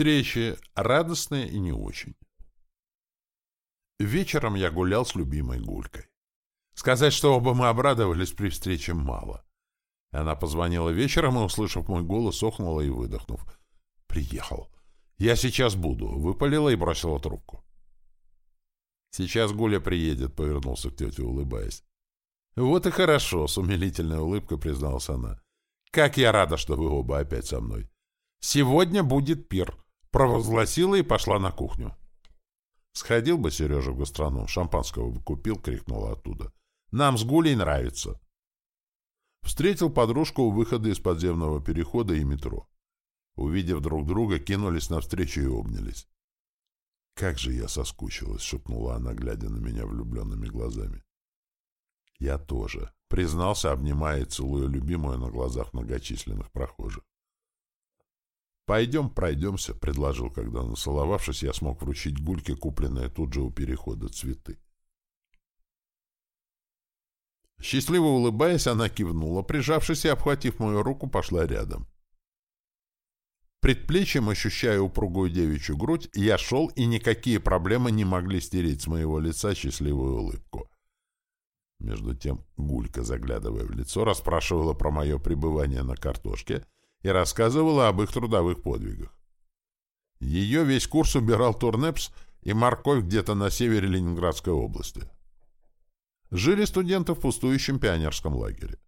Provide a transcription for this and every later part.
Встречи радостные и не очень. Вечером я гулял с любимой Гулькой. Сказать, что оба мы обрадовались при встрече, мало. Она позвонила вечером и, услышав мой голос, охнула и выдохнув. «Приехал. Я сейчас буду», — выпалила и бросила трубку. «Сейчас Гуля приедет», — повернулся к тете, улыбаясь. «Вот и хорошо», — с умилительной улыбкой призналась она. «Как я рада, что вы оба опять со мной. Сегодня будет пир», — провозгласила и пошла на кухню. «Сходил бы Сережа в гастроном, шампанского бы купил», — крикнула оттуда. «Нам с Гулей нравится». Встретил подружку у выхода из подземного перехода и метро. Увидев друг друга, кинулись навстречу и обнялись. «Как же я соскучилась!» — шепнула она, глядя на меня влюбленными глазами. «Я тоже», — признался, обнимая и целуя любимую на глазах многочисленных прохожих. «Пойдем пройдемся», — предложил, когда, насоловавшись, я смог вручить Гульке купленные тут же у перехода цветы. Счастливо улыбаясь, она кивнула, прижавшись и обхватив мою руку, пошла рядом. Предплечьем, ощущая упругую девичью грудь, я шел, и никакие проблемы не могли стереть с моего лица счастливую улыбку. Между тем Гулька, заглядывая в лицо, расспрашивала про мое пребывание на картошке — и рассказывала об их трудовых подвигах. Ее весь курс убирал Турнепс и морковь где-то на севере Ленинградской области. Жили студенты в пустующем пионерском лагере.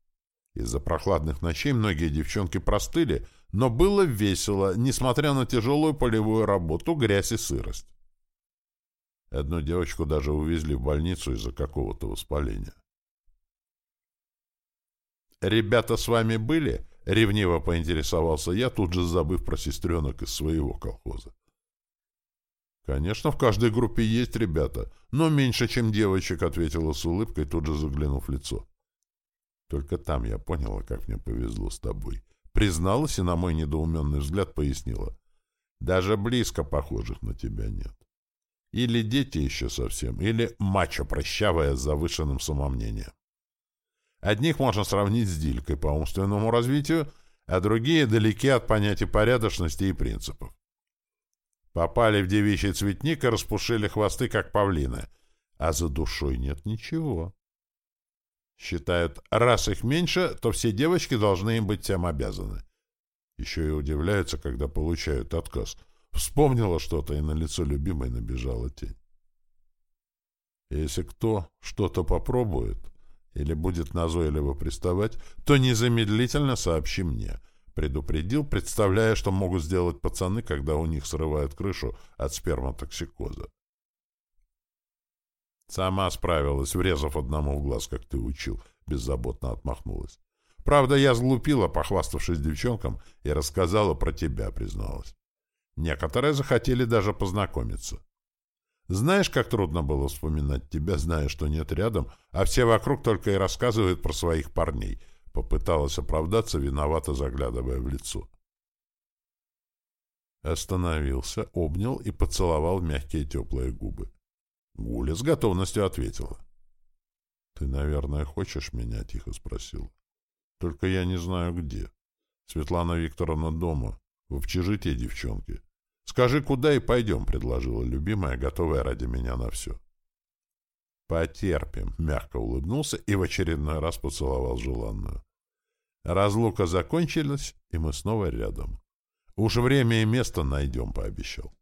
Из-за прохладных ночей многие девчонки простыли, но было весело, несмотря на тяжелую полевую работу, грязь и сырость. Одну девочку даже увезли в больницу из-за какого-то воспаления. «Ребята с вами были?» — ревниво поинтересовался я, тут же забыв про сестренок из своего колхоза. «Конечно, в каждой группе есть ребята, но меньше, чем девочек», — ответила с улыбкой, тут же заглянув в лицо. «Только там я поняла, как мне повезло с тобой». Призналась и на мой недоуменный взгляд пояснила. «Даже близко похожих на тебя нет. Или дети еще совсем, или мачо прощавая с завышенным самомнением. Одних можно сравнить с Дилькой по умственному развитию, а другие далеки от понятий порядочности и принципов. Попали в девичий цветник и распушили хвосты, как павлины, а за душой нет ничего. Считают, раз их меньше, то все девочки должны им быть всем обязаны. Еще и удивляются, когда получают отказ. Вспомнила что-то, и на лицо любимой набежала тень. Если кто что-то попробует, или будет назойливо приставать, то незамедлительно сообщи мне. Предупредил, представляя, что могут сделать пацаны, когда у них срывают крышу от сперматоксикоза. Сама справилась, врезав одному в глаз, как ты учил, беззаботно отмахнулась. Правда, я сглупила, похваставшись девчонкам, и рассказала про тебя, призналась. Некоторые захотели даже познакомиться. Знаешь, как трудно было вспоминать тебя, зная, что нет рядом, а все вокруг только и рассказывают про своих парней. Попыталась оправдаться, виновато заглядывая в лицо. Остановился, обнял и поцеловал мягкие теплые губы. Гуля с готовностью ответила. — Ты, наверное, хочешь меня? — тихо спросил. — Только я не знаю, где. Светлана Викторовна дома, в общежитии девчонки. «Скажи, куда и пойдем», — предложила любимая, готовая ради меня на все. «Потерпим», — мягко улыбнулся и в очередной раз поцеловал желанную. Разлука закончилась, и мы снова рядом. Уж время и место найдем, — пообещал.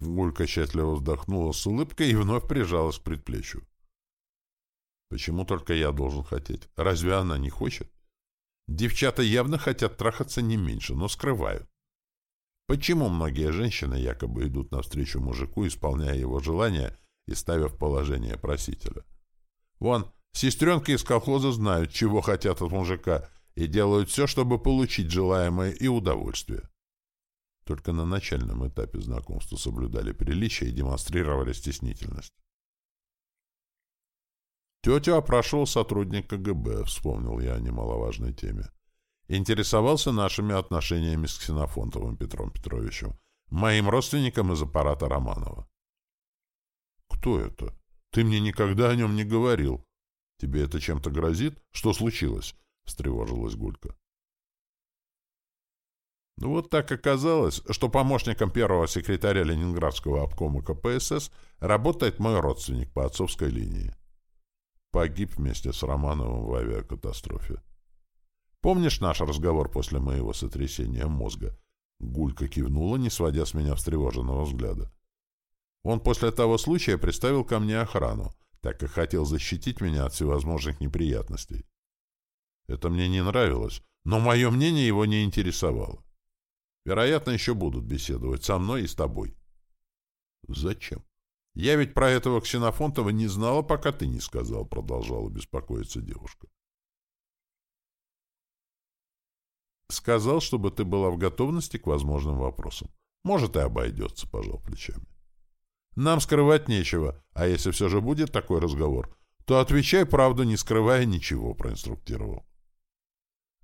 Гулька счастливо вздохнула с улыбкой и вновь прижалась к предплечью. Почему только я должен хотеть? Разве она не хочет? Девчата явно хотят трахаться не меньше, но скрывают. Почему многие женщины якобы идут навстречу мужику, исполняя его желания и ставя в положение просителя? Вон, сестренки из колхоза знают, чего хотят от мужика, и делают все, чтобы получить желаемое и удовольствие. Только на начальном этапе знакомства соблюдали приличие и демонстрировали стеснительность. Тетю опрашивал сотрудник КГБ, вспомнил я о немаловажной теме. Интересовался нашими отношениями с Ксенофонтовым Петром Петровичем, моим родственником из аппарата Романова. «Кто это? Ты мне никогда о нем не говорил. Тебе это чем-то грозит? Что случилось?» — встревожилась Гулька. Вот так оказалось, что помощником первого секретаря Ленинградского обкома КПСС работает мой родственник по отцовской линии. Погиб вместе с Романовым в авиакатастрофе. Помнишь наш разговор после моего сотрясения мозга? Гулька кивнула, не сводя с меня встревоженного взгляда. Он после того случая приставил ко мне охрану, так как хотел защитить меня от всевозможных неприятностей. Это мне не нравилось, но мое мнение его не интересовало. Вероятно, еще будут беседовать со мной и с тобой. Зачем? Я ведь про этого Ксенофонтова не знала, пока ты не сказал, продолжала беспокоиться девушка. Сказал, чтобы ты была в готовности к возможным вопросам. Может, и обойдется, пожал плечами. Нам скрывать нечего, а если все же будет такой разговор, то отвечай правду, не скрывая ничего, проинструктировал.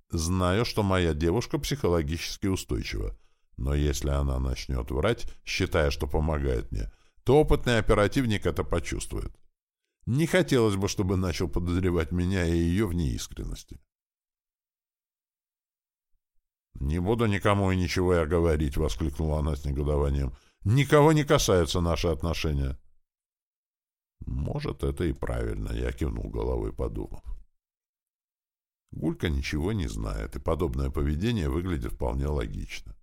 Знаю, что моя девушка психологически устойчива, но если она начнет врать, считая, что помогает мне, то опытный оперативник это почувствует. Не хотелось бы, чтобы начал подозревать меня и ее в неискренности. «Не буду никому и ничего я говорить», — воскликнула она с негодованием. «Никого не касаются наши отношения». «Может, это и правильно», — я кивнул головой, подумав. Гулька ничего не знает, и подобное поведение выглядит вполне логично.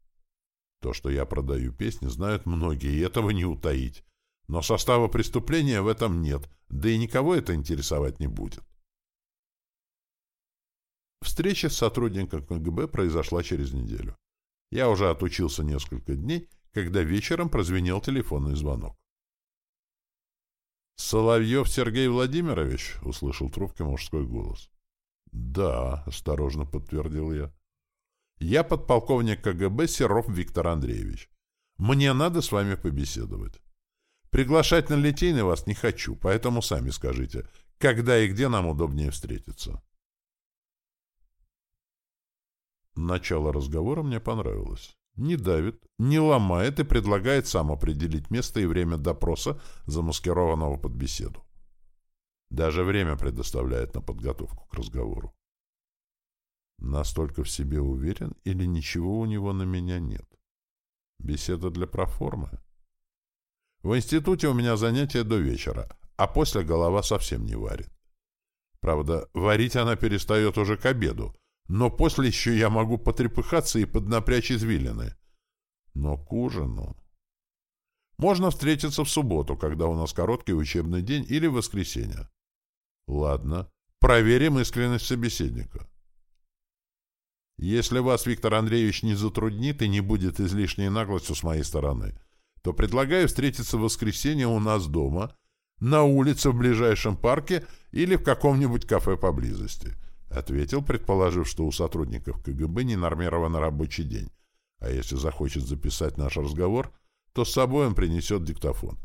То, что я продаю песни, знают многие, и этого не утаить. Но состава преступления в этом нет, да и никого это интересовать не будет. Встреча с сотрудником КГБ произошла через неделю. Я уже отучился несколько дней, когда вечером прозвенел телефонный звонок. «Соловьев Сергей Владимирович?» — услышал трубке мужской голос. «Да», — осторожно подтвердил я. «Я подполковник КГБ Серов Виктор Андреевич. Мне надо с вами побеседовать. Приглашать на Литейный вас не хочу, поэтому сами скажите, когда и где нам удобнее встретиться». Начало разговора мне понравилось. Не давит, не ломает и предлагает сам определить место и время допроса, замаскированного под беседу. Даже время предоставляет на подготовку к разговору. Настолько в себе уверен или ничего у него на меня нет? Беседа для проформы? В институте у меня занятия до вечера, а после голова совсем не варит. Правда, варить она перестает уже к обеду, но после еще я могу потрепыхаться и поднапрячь извилины. Но к ужину... Можно встретиться в субботу, когда у нас короткий учебный день, или в воскресенье. Ладно, проверим искренность собеседника. Если вас, Виктор Андреевич, не затруднит и не будет излишней наглостью с моей стороны, то предлагаю встретиться в воскресенье у нас дома, на улице в ближайшем парке или в каком-нибудь кафе поблизости, — ответил, предположив, что у сотрудников КГБ не нормирован рабочий день, а если захочет записать наш разговор, то с собой он принесет диктофон.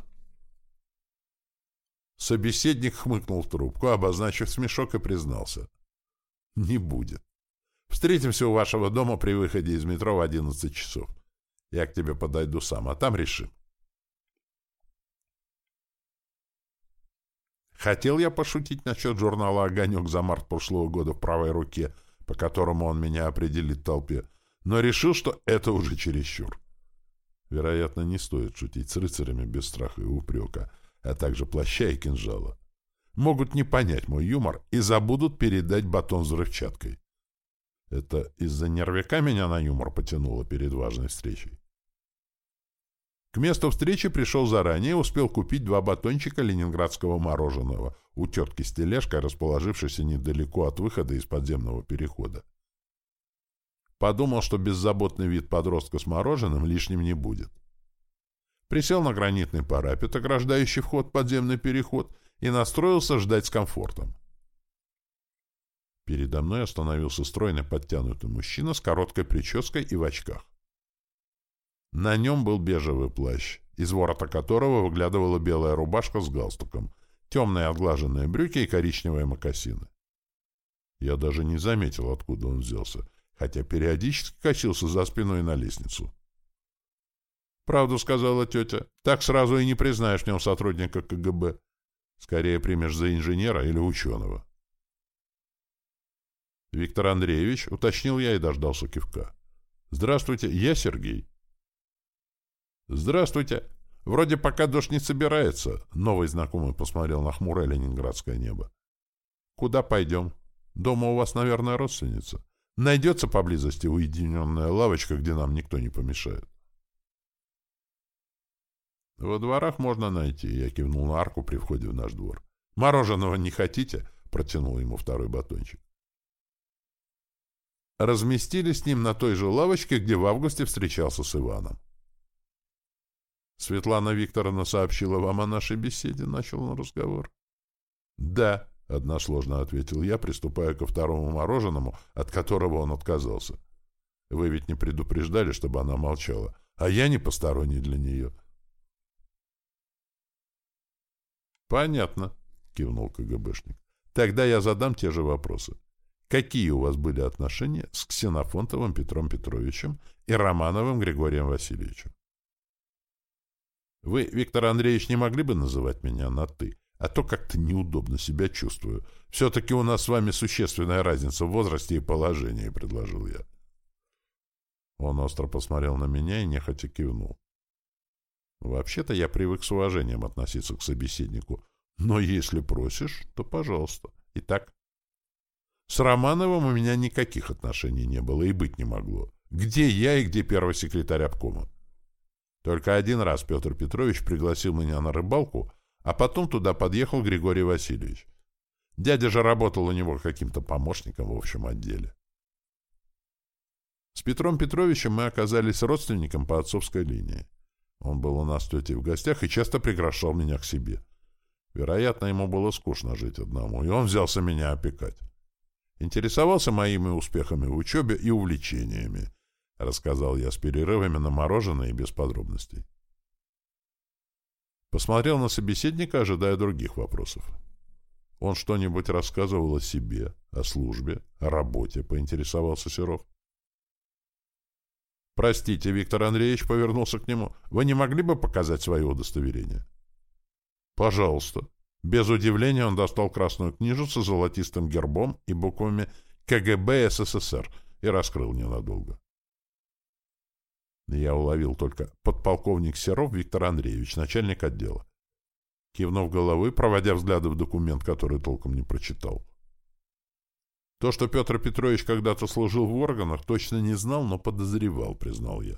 Собеседник хмыкнул в трубку, обозначив смешок, и признался. «Не будет. Встретимся у вашего дома при выходе из метро в одиннадцать часов. Я к тебе подойду сам, а там решим». Хотел я пошутить насчет журнала «Огонек» за март прошлого года в правой руке, по которому он меня определит в толпе, но решил, что это уже чересчур. Вероятно, не стоит шутить с рыцарями без страха и упрека — а также плаща и кинжала, могут не понять мой юмор и забудут передать батон взрывчаткой. Это из-за нервяка меня на юмор потянуло перед важной встречей. К месту встречи пришел заранее, успел купить два батончика ленинградского мороженого у тетки с тележкой, расположившейся недалеко от выхода из подземного перехода. Подумал, что беззаботный вид подростка с мороженым лишним не будет присел на гранитный парапет, ограждающий вход в подземный переход, и настроился ждать с комфортом. Передо мной остановился стройный подтянутый мужчина с короткой прической и в очках. На нем был бежевый плащ, из ворота которого выглядывала белая рубашка с галстуком, темные отглаженные брюки и коричневые мокасины. Я даже не заметил, откуда он взялся, хотя периодически косился за спиной на лестницу. «Правду сказала тетя. Так сразу и не признаешь в нем сотрудника КГБ. Скорее примешь за инженера или ученого». «Виктор Андреевич», — уточнил я и дождался кивка. Здравствуйте, я Сергей. Здравствуйте. Вроде пока дождь не собирается. Новый знакомый посмотрел на хмурое ленинградское небо. Куда пойдем? Дома у вас, наверное, родственница. Найдется поблизости уединенная лавочка, где нам никто не помешает. Во дворах можно найти, я кивнул на арку при входе в наш двор. Мороженого не хотите? Протянул ему второй батончик. Разместились с ним на той же лавочке, где в августе встречался с Иваном. Светлана Викторовна сообщила вам о нашей беседе, начал он разговор. Да, односложно ответил я, приступая ко второму мороженому, от которого он отказался. Вы ведь не предупреждали, чтобы она молчала, а я не посторонний для нее. Понятно, кивнул КГБшник. Тогда я задам те же вопросы. Какие у вас были отношения с Ксенофонтовым Петром Петровичем и Романовым Григорием Васильевичем? Вы, Виктор Андреевич, не могли бы называть меня на «ты»? А то как-то неудобно себя чувствую. Все-таки у нас с вами существенная разница в возрасте и положении, — предложил я. Он остро посмотрел на меня и нехотя кивнул. Вообще-то я привык с уважением относиться к собеседнику, но если просишь, то пожалуйста. Итак, с Романовым у меня никаких отношений не было и быть не могло. Где я и где первый секретарь обкома? Только один раз Петр Петрович пригласил меня на рыбалку, а потом туда подъехал Григорий Васильевич. Дядя же работал у него каким-то помощником в общем отделе. С Петром Петровичем мы оказались родственником по отцовской линии. Он был у нас тетей в гостях и часто приглашал меня к себе. Вероятно, ему было скучно жить одному, и он взялся меня опекать. Интересовался моими успехами в учебе и увлечениями, — рассказал я с перерывами на мороженое и без подробностей. Посмотрел на собеседника, ожидая других вопросов. Он что-нибудь рассказывал о себе, о службе, о работе, поинтересовался Серов. «Простите, Виктор Андреевич повернулся к нему. Вы не могли бы показать свое удостоверение?» «Пожалуйста». Без удивления он достал красную книжицу с золотистым гербом и буквами «КГБ СССР» и раскрыл ненадолго. Я уловил только подполковник Серов Виктор Андреевич, начальник отдела. Кивнув головой, проводя взгляды в документ, который толком не прочитал. То, что Петр Петрович когда-то служил в органах, точно не знал, но подозревал, признал я.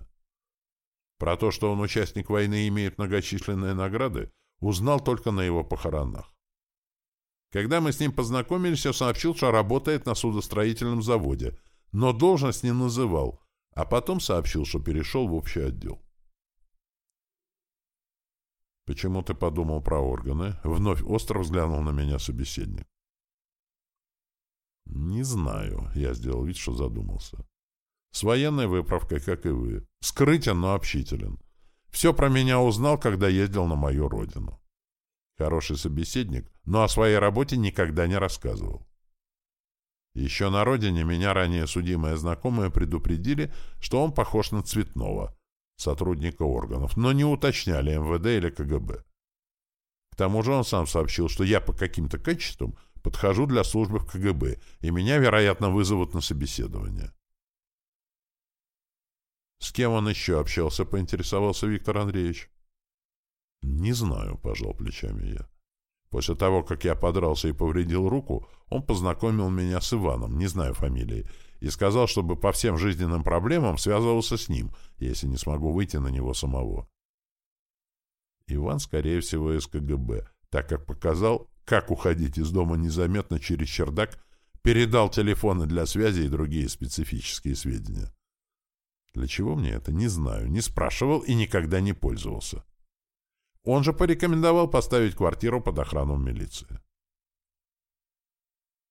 Про то, что он участник войны и имеет многочисленные награды, узнал только на его похоронах. Когда мы с ним познакомились, он сообщил, что работает на судостроительном заводе, но должность не называл, а потом сообщил, что перешел в общий отдел. «Почему ты подумал про органы?» — вновь остро взглянул на меня собеседник. «Не знаю», — я сделал вид, что задумался. «С военной выправкой, как и вы. Скрытен, но общителен. Все про меня узнал, когда ездил на мою родину. Хороший собеседник, но о своей работе никогда не рассказывал. Еще на родине меня ранее судимые знакомые предупредили, что он похож на Цветного, сотрудника органов, но не уточняли МВД или КГБ. К тому же он сам сообщил, что я по каким-то качествам подхожу для службы в КГБ, и меня, вероятно, вызовут на собеседование. С кем он еще общался, поинтересовался Виктор Андреевич. «Не знаю», — пожал плечами я. После того, как я подрался и повредил руку, он познакомил меня с Иваном, не знаю фамилии, и сказал, чтобы по всем жизненным проблемам связывался с ним, если не смогу выйти на него самого. Иван, скорее всего, из КГБ, так как показал, как уходить из дома незаметно через чердак, передал телефоны для связи и другие специфические сведения. Для чего мне это, не знаю, не спрашивал и никогда не пользовался. Он же порекомендовал поставить квартиру под охрану милиции.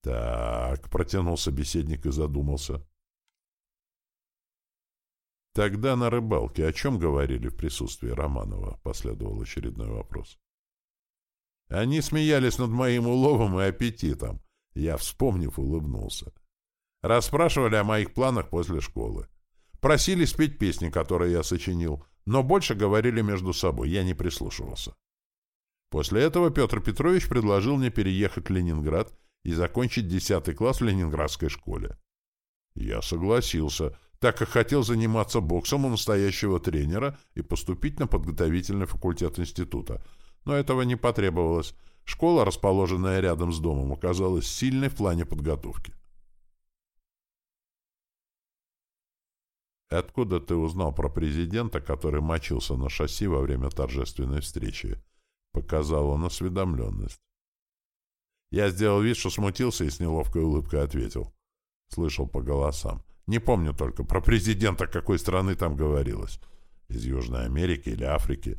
Так, протянул собеседник и задумался. Тогда на рыбалке о чем говорили в присутствии Романова? Последовал очередной вопрос. Они смеялись над моим уловом и аппетитом. Я, вспомнив, улыбнулся. Расспрашивали о моих планах после школы. Просили спеть песни, которые я сочинил, но больше говорили между собой, я не прислушивался. После этого Петр Петрович предложил мне переехать в Ленинград и закончить 10 класс в Ленинградской школе. Я согласился, так как хотел заниматься боксом у настоящего тренера и поступить на подготовительный факультет института. Но этого не потребовалось. Школа, расположенная рядом с домом, оказалась сильной в плане подготовки. «Откуда ты узнал про президента, который мочился на шасси во время торжественной встречи?» Показал он осведомленность. Я сделал вид, что смутился и с неловкой улыбкой ответил. Слышал по голосам. Не помню только, про президента какой страны там говорилось. Из Южной Америки или Африки.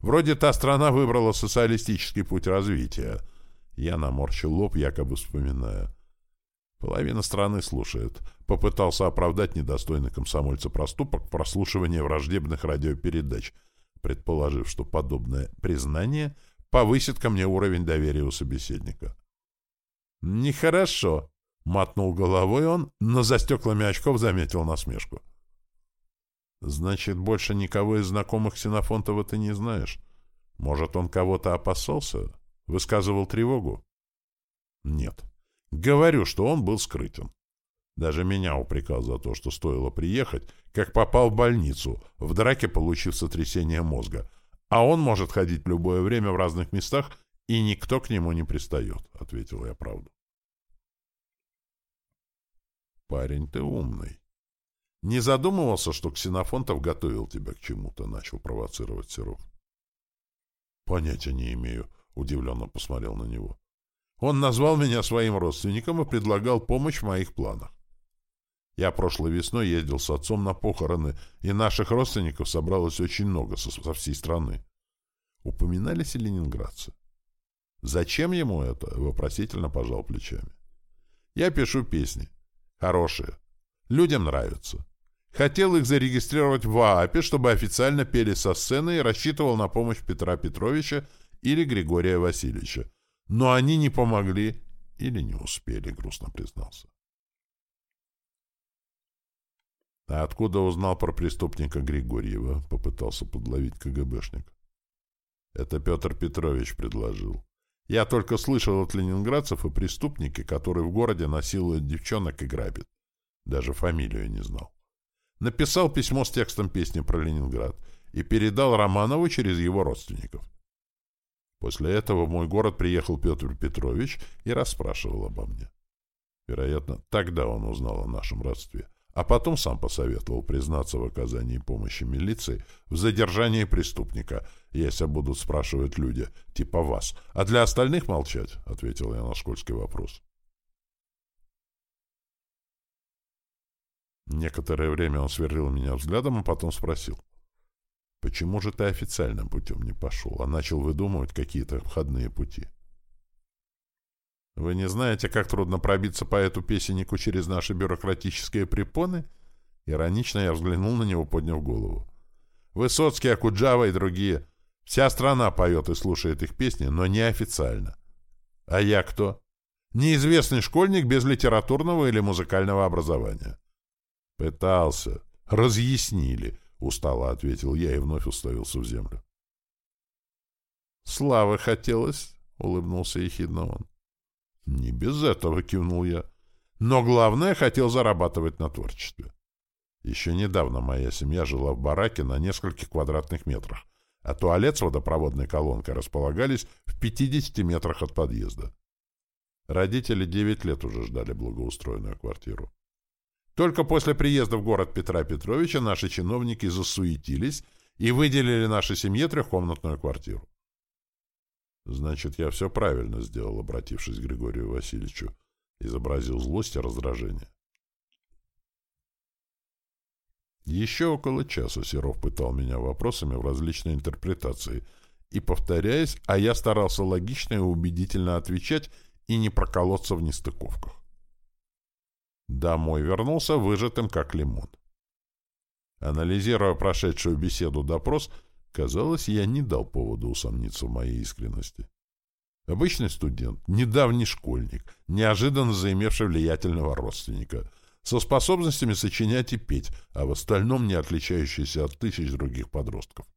Вроде та страна выбрала социалистический путь развития. Я наморщил лоб, якобы вспоминая. Половина страны слушает. Попытался оправдать недостойный комсомольца проступок прослушивания враждебных радиопередач, предположив, что подобное признание повысит ко мне уровень доверия у собеседника. «Нехорошо», — мотнул головой он, но за стеклами очков заметил насмешку. «Значит, больше никого из знакомых Ксенофонтова ты не знаешь? Может, он кого-то опасался? Высказывал тревогу?» «Нет. Говорю, что он был скрытен. Даже меня упрекал за то, что стоило приехать, как попал в больницу, в драке получив сотрясение мозга. А он может ходить любое время в разных местах, и никто к нему не пристает», — ответил я правду. «Парень, ты умный. Не задумывался, что Ксенофонтов готовил тебя к чему-то?» — начал провоцировать Серов. «Понятия не имею», — удивленно посмотрел на него. «Он назвал меня своим родственником и предлагал помощь в моих планах. Я прошлой весной ездил с отцом на похороны, и наших родственников собралось очень много со, со всей страны. Упоминались и ленинградцы. Зачем ему это? Вопросительно пожал плечами. Я пишу песни. Хорошие. Людям нравятся. Хотел их зарегистрировать в ААПе, чтобы официально пели со сцены и рассчитывал на помощь Петра Петровича или Григория Васильевича. Но они не помогли или не успели, грустно признался. «А откуда узнал про преступника Григорьева?» — попытался подловить КГБшник. «Это Петр Петрович предложил. Я только слышал от ленинградцев о преступнике, который в городе насилует девчонок и грабит. Даже фамилию не знал. Написал письмо с текстом песни про Ленинград и передал Романову через его родственников. После этого в мой город приехал Петр Петрович и расспрашивал обо мне. Вероятно, тогда он узнал о нашем родстве а потом сам посоветовал признаться в оказании помощи милиции в задержании преступника, если будут спрашивать люди, типа вас. А для остальных молчать, — ответил я на школьский вопрос. Некоторое время он сверлил меня взглядом, а потом спросил. «Почему же ты официальным путем не пошел, а начал выдумывать какие-то обходные пути?» Вы не знаете, как трудно пробиться по эту песеннику через наши бюрократические препоны? Иронично я взглянул на него, подняв голову. Высоцкий, Акуджава и другие. Вся страна поет и слушает их песни, но неофициально. А я кто? Неизвестный школьник без литературного или музыкального образования. Пытался. Разъяснили, устало ответил я и вновь уставился в землю. Славы хотелось, улыбнулся ехидно он. «Не без этого», — кивнул я. «Но главное, хотел зарабатывать на творчестве». Еще недавно моя семья жила в бараке на нескольких квадратных метрах, а туалет с водопроводной колонкой располагались в 50 метрах от подъезда. Родители 9 лет уже ждали благоустроенную квартиру. Только после приезда в город Петра Петровича наши чиновники засуетились и выделили нашей семье трехкомнатную квартиру. Значит, я все правильно сделал, обратившись к Григорию Васильевичу. Изобразил злость и раздражение. Еще около часа Серов пытал меня вопросами в различной интерпретации и, повторяясь, а я старался логично и убедительно отвечать и не проколоться в нестыковках. Домой вернулся выжатым, как лимон. Анализируя прошедшую беседу допрос, Казалось, я не дал повода усомниться в моей искренности. Обычный студент, недавний школьник, неожиданно заимевший влиятельного родственника, со способностями сочинять и петь, а в остальном не отличающийся от тысяч других подростков.